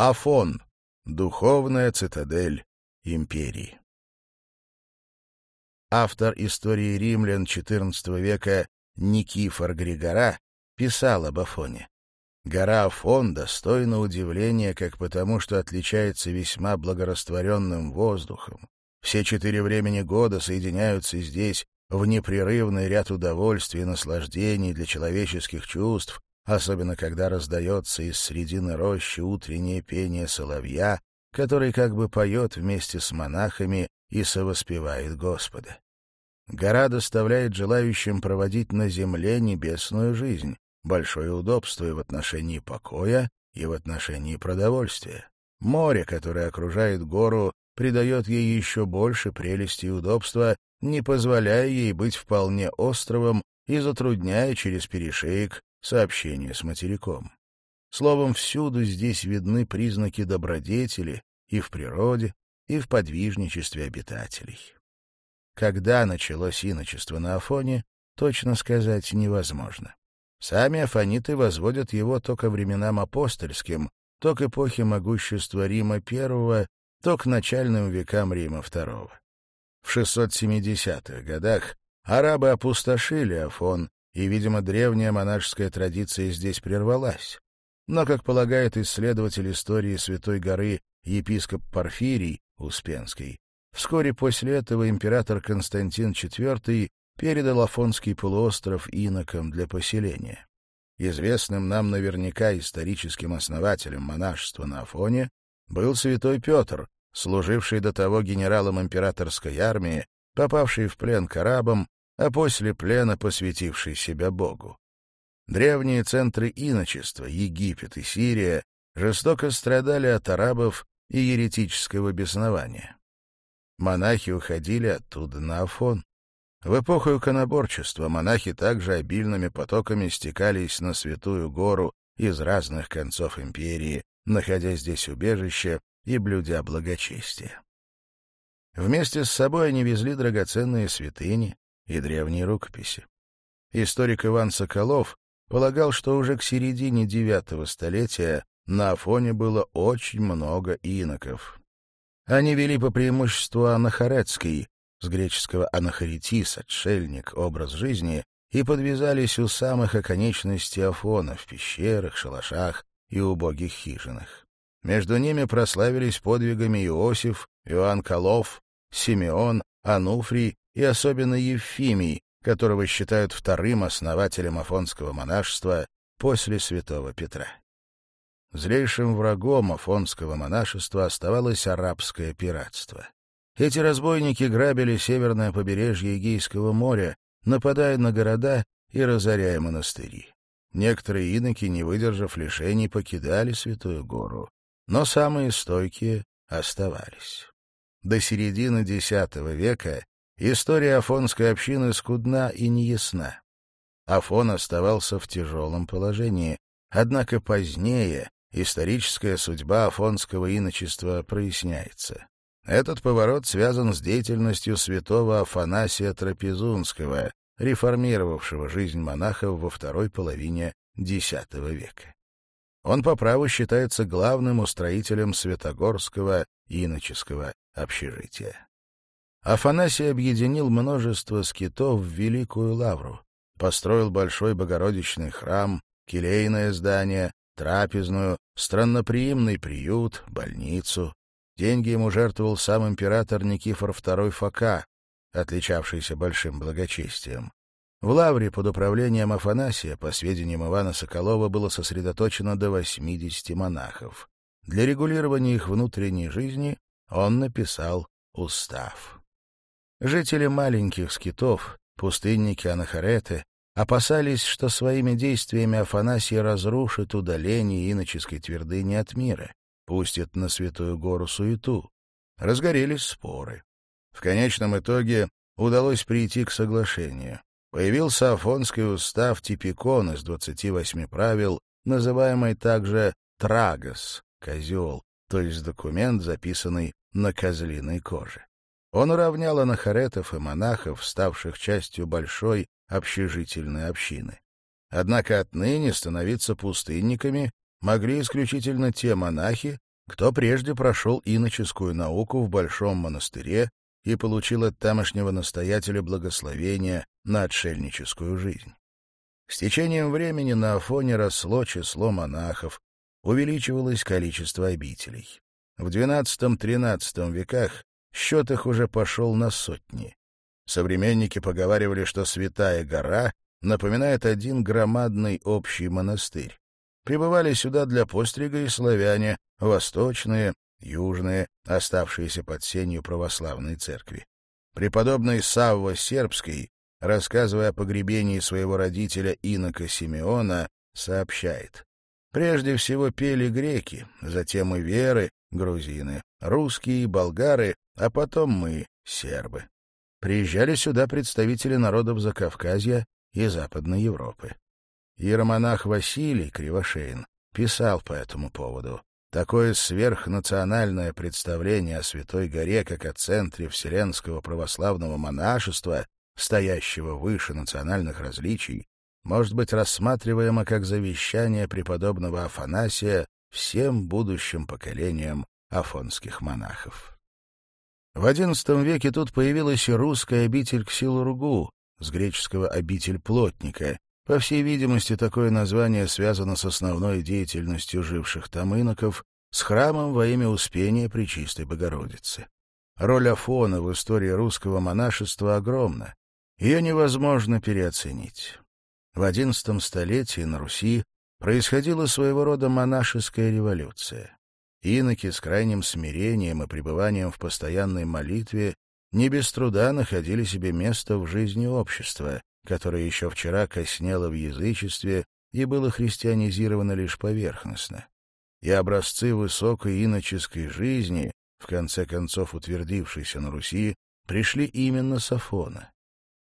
Афон — духовная цитадель империи. Автор истории римлян XIV века Никифор Григора писал об Афоне. Гора Афон достойна удивления как потому, что отличается весьма благорастворенным воздухом. Все четыре времени года соединяются здесь в непрерывный ряд удовольствий и наслаждений для человеческих чувств, особенно когда раздается из средины рощи утреннее пение соловья, который как бы поет вместе с монахами и совоспевает Господа. Гора доставляет желающим проводить на земле небесную жизнь, большое удобство и в отношении покоя, и в отношении продовольствия. Море, которое окружает гору, придает ей еще больше прелести и удобства, не позволяя ей быть вполне островом и затрудняя через перешеек сообщение с материком. Словом, всюду здесь видны признаки добродетели и в природе, и в подвижничестве обитателей. Когда началось иночество на Афоне, точно сказать невозможно. Сами афониты возводят его то ко временам апостольским, то к эпохе могущества Рима I, то к начальным векам Рима II. В 670-х годах арабы опустошили Афон и, видимо, древняя монашеская традиция здесь прервалась. Но, как полагает исследователь истории Святой горы епископ Порфирий Успенский, вскоре после этого император Константин IV передал Афонский полуостров инокам для поселения. Известным нам наверняка историческим основателем монашества на Афоне был святой Петр, служивший до того генералом императорской армии, попавший в плен к арабам а после плена посвятивший себя Богу. Древние центры иночества, Египет и Сирия, жестоко страдали от арабов и еретического беснования. Монахи уходили оттуда на Афон. В эпоху иконоборчества монахи также обильными потоками стекались на Святую Гору из разных концов империи, находя здесь убежище и блюдя благочестие. Вместе с собой они везли драгоценные святыни, и древние рукописи. Историк Иван Соколов полагал, что уже к середине IX столетия на Афоне было очень много иноков. Они вели по преимуществу анахарецкий, с греческого анахаретис отшельник, образ жизни, и подвязались у самых оконечностей Афона в пещерах, шалашах и убогих хижинах. Между ними прославились подвигами Иосиф, Иоанн Колов, Симеон, Ануфрий и особенно Евфимий, которого считают вторым основателем афонского монашества после святого Петра. Злейшим врагом афонского монашества оставалось арабское пиратство. Эти разбойники грабили северное побережье Эгейского моря, нападая на города и разоряя монастыри. Некоторые иноки, не выдержав лишений, покидали Святую Гору, но самые стойкие оставались. До середины X века История афонской общины скудна и неясна. Афон оставался в тяжелом положении, однако позднее историческая судьба афонского иночества проясняется. Этот поворот связан с деятельностью святого Афанасия Трапезунского, реформировавшего жизнь монахов во второй половине X века. Он по праву считается главным устроителем Святогорского иноческого общежития. Афанасий объединил множество скитов в Великую Лавру, построил большой богородичный храм, келейное здание, трапезную, странноприимный приют, больницу. Деньги ему жертвовал сам император Никифор II Фока, отличавшийся большим благочестием. В Лавре под управлением Афанасия, по сведениям Ивана Соколова, было сосредоточено до 80 монахов. Для регулирования их внутренней жизни он написал устав. Жители маленьких скитов, пустынники Анахареты, опасались, что своими действиями Афанасий разрушит удаление иноческой твердыни от мира, пустит на святую гору суету. Разгорелись споры. В конечном итоге удалось прийти к соглашению. Появился Афонский устав Типикон из 28 правил, называемый также «трагос» — «козел», то есть документ, записанный на козлиной коже. Он уравнял анахаретов и монахов, ставших частью большой общежительной общины. Однако отныне становиться пустынниками могли исключительно те монахи, кто прежде прошел иноческую науку в большом монастыре и получил от тамошнего настоятеля благословение на отшельническую жизнь. С течением времени на Афоне росло число монахов, увеличивалось количество обителей. В XII-XIII веках Счет их уже пошел на сотни. Современники поговаривали, что Святая гора напоминает один громадный общий монастырь. Прибывали сюда для пострига и славяне, восточные, южные, оставшиеся под сенью православной церкви. Преподобный Савва Сербский, рассказывая о погребении своего родителя инока Симеона, сообщает. Прежде всего пели греки, затем и веры, грузины, русские, болгары, а потом мы, сербы. Приезжали сюда представители народов Закавказья и Западной Европы. Иеромонах Василий Кривошеин писал по этому поводу. Такое сверхнациональное представление о Святой Горе как о центре вселенского православного монашества, стоящего выше национальных различий, может быть рассматриваемо как завещание преподобного Афанасия всем будущим поколениям афонских монахов. В XI веке тут появилась и русская обитель Ксилургу, с греческого «обитель плотника». По всей видимости, такое название связано с основной деятельностью живших там иноков, с храмом во имя Успения Пречистой Богородицы. Роль Афона в истории русского монашества огромна. Ее невозможно переоценить. В XI столетии на Руси происходила своего рода монашеская революция иноки с крайним смирением и пребыванием в постоянной молитве не без труда находили себе место в жизни общества, которое еще вчера коснело в язычестве и было христианизировано лишь поверхностно. И образцы высокой иноческой жизни, в конце концов утвердившейся на Руси, пришли именно с Афона.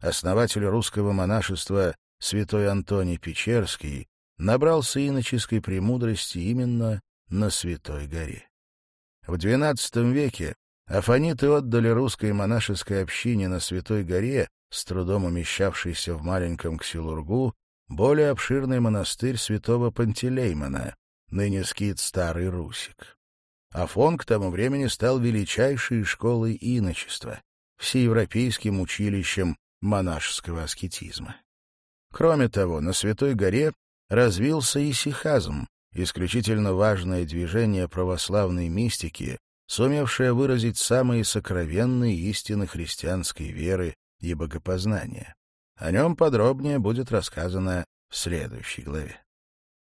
Основатель русского монашества святой Антоний Печерский набрался иноческой премудрости именно на Святой горе. В XII веке афониты отдали русской монашеской общине на Святой горе, с трудом умещавшейся в маленьком Ксилургу, более обширный монастырь святого Пантелеймона, ныне скит Старый Русик. Афон к тому времени стал величайшей школой иночества, всеевропейским училищем монашеского аскетизма. Кроме того, на Святой горе развился исихазм, исключительно важное движение православной мистики, сумевшее выразить самые сокровенные истины христианской веры и богопознания. О нем подробнее будет рассказано в следующей главе.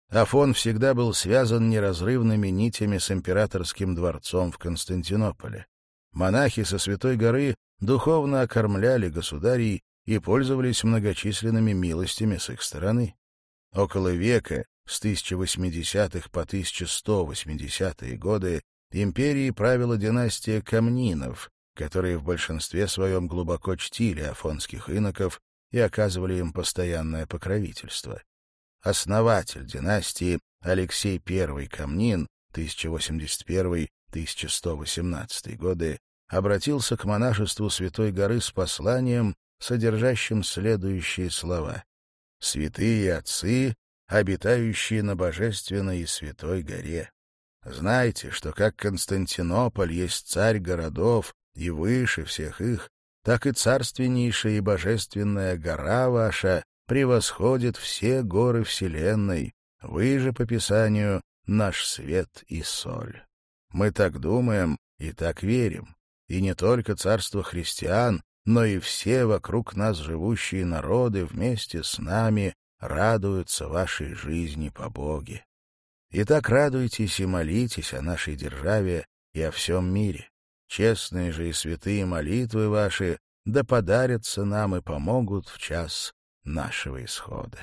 Афон всегда был связан неразрывными нитями с императорским дворцом в Константинополе. Монахи со Святой горы духовно окормляли государей и пользовались многочисленными милостями с их стороны. Около века, с 1080-х по 1180-е годы, империей правила династия Камнинов, которые в большинстве своем глубоко чтили афонских иноков и оказывали им постоянное покровительство. Основатель династии Алексей I Камнин 1081-1118 годы обратился к монашеству Святой Горы с посланием, содержащим следующие слова святые отцы, обитающие на божественной и святой горе. Знайте, что как Константинополь есть царь городов и выше всех их, так и царственнейшая и божественная гора ваша превосходит все горы Вселенной, вы же, по Писанию, наш свет и соль. Мы так думаем и так верим, и не только царство христиан, но и все вокруг нас живущие народы вместе с нами радуются вашей жизни по Боге. Итак, радуйтесь и молитесь о нашей державе и о всем мире. Честные же и святые молитвы ваши да подарятся нам и помогут в час нашего исхода.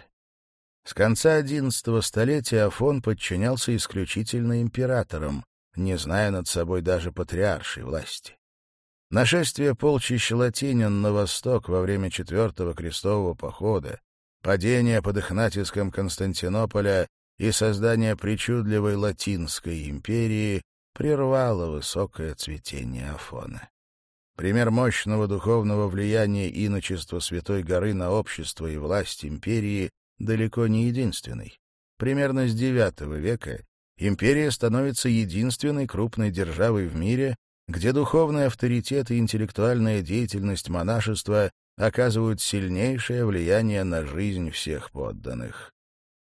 С конца XI столетия Афон подчинялся исключительно императорам, не зная над собой даже патриаршей власти. Нашествие полчища латинин на восток во время Четвертого крестового похода, падение под их натиском Константинополя и создание причудливой Латинской империи прервало высокое цветение Афона. Пример мощного духовного влияния иночества Святой Горы на общество и власть империи далеко не единственный. Примерно с IX века империя становится единственной крупной державой в мире, где духовный авторитет и интеллектуальная деятельность монашества оказывают сильнейшее влияние на жизнь всех подданных.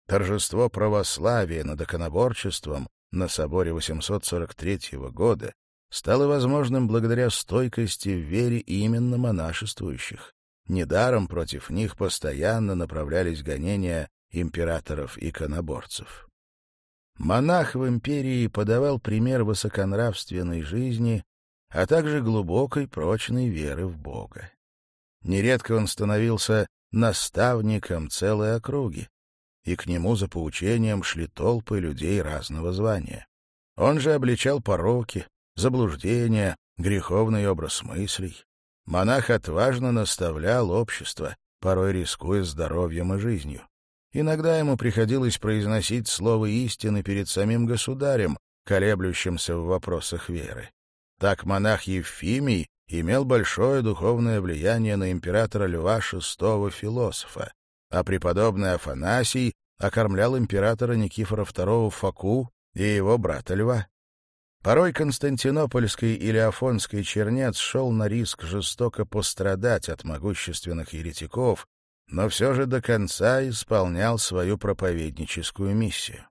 Торжество православия над оконоборчеством на соборе 843 года стало возможным благодаря стойкости в вере именно монашествующих. Недаром против них постоянно направлялись гонения императоров-иконоборцев. Монах в империи подавал пример высоконравственной жизни а также глубокой прочной веры в Бога. Нередко он становился наставником целой округи, и к нему за поучением шли толпы людей разного звания. Он же обличал пороки, заблуждения, греховный образ мыслей. Монах отважно наставлял общество, порой рискуя здоровьем и жизнью. Иногда ему приходилось произносить слово истины перед самим государем, колеблющимся в вопросах веры. Так монах Евфимий имел большое духовное влияние на императора Льва VI философа, а преподобный Афанасий окормлял императора Никифора II Факу и его брата Льва. Порой константинопольский или афонский чернец шел на риск жестоко пострадать от могущественных еретиков, но все же до конца исполнял свою проповедническую миссию.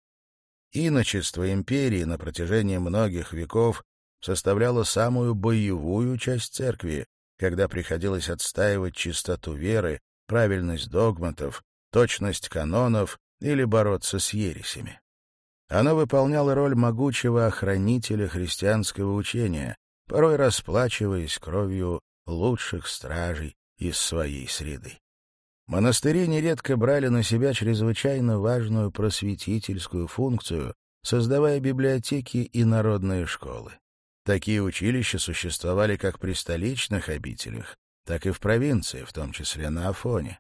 Иночество империи на протяжении многих веков составляла самую боевую часть церкви, когда приходилось отстаивать чистоту веры, правильность догматов, точность канонов или бороться с ересями. Она выполняла роль могучего охранителя христианского учения, порой расплачиваясь кровью лучших стражей из своей среды. Монастыри нередко брали на себя чрезвычайно важную просветительскую функцию, создавая библиотеки и народные школы. Такие училища существовали как при столичных обителях, так и в провинции, в том числе на Афоне.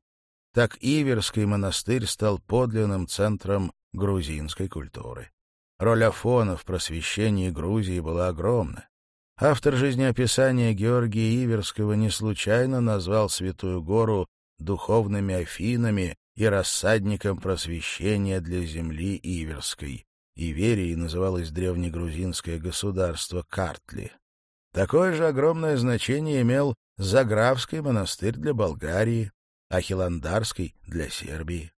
Так Иверский монастырь стал подлинным центром грузинской культуры. Роль Афона в просвещении Грузии была огромна. Автор жизнеописания Георгия Иверского не случайно назвал Святую Гору духовными Афинами и рассадником просвещения для земли Иверской. Иверией называлось древнегрузинское государство Картли. Такое же огромное значение имел Заграфский монастырь для Болгарии, Ахиландарский — для Сербии.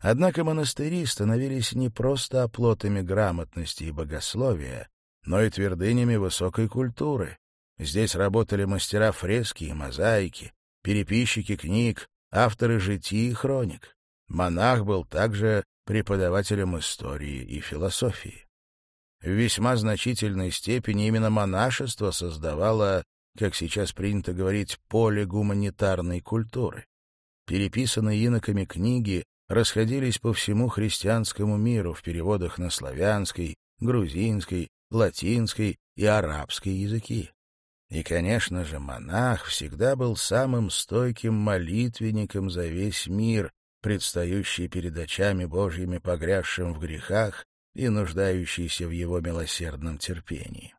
Однако монастыри становились не просто оплотами грамотности и богословия, но и твердынями высокой культуры. Здесь работали мастера фрески и мозаики, переписчики книг, авторы житий и хроник. Монах был также преподавателем истории и философии. В весьма значительной степени именно монашество создавало, как сейчас принято говорить, поле гуманитарной культуры. Переписанные иноками книги расходились по всему христианскому миру в переводах на славянский, грузинский, латинский и арабский языки. И, конечно же, монах всегда был самым стойким молитвенником за весь мир, предстающий перед очами Божьими погрязшим в грехах и нуждающийся в его милосердном терпении.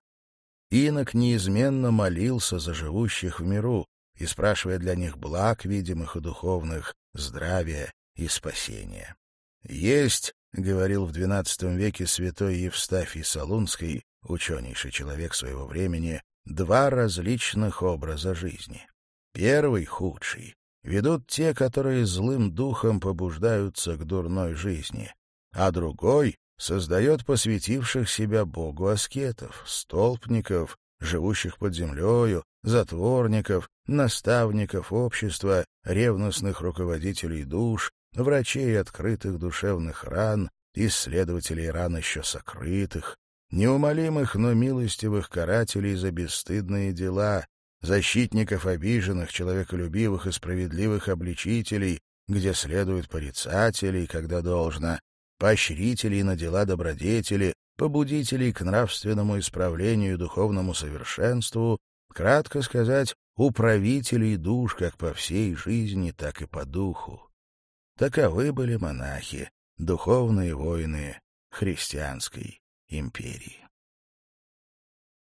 Инок неизменно молился за живущих в миру и спрашивая для них благ видимых и духовных, здравия и спасения. «Есть», — говорил в XII веке святой Евстафий Солунский, ученейший человек своего времени, два различных образа жизни. Первый — худший, ведут те, которые злым духом побуждаются к дурной жизни, а другой создает посвятивших себя Богу аскетов, столпников, живущих под землею, затворников, наставников общества, ревностных руководителей душ, врачей открытых душевных ран, исследователей ран еще сокрытых, неумолимых, но милостивых карателей за бесстыдные дела, защитников обиженных, человеколюбивых и справедливых обличителей, где следуют порицателей, когда должно, поощрителей на дела добродетели, побудителей к нравственному исправлению и духовному совершенству, кратко сказать, управителей душ как по всей жизни, так и по духу. Таковы были монахи, духовные воины христианской империи.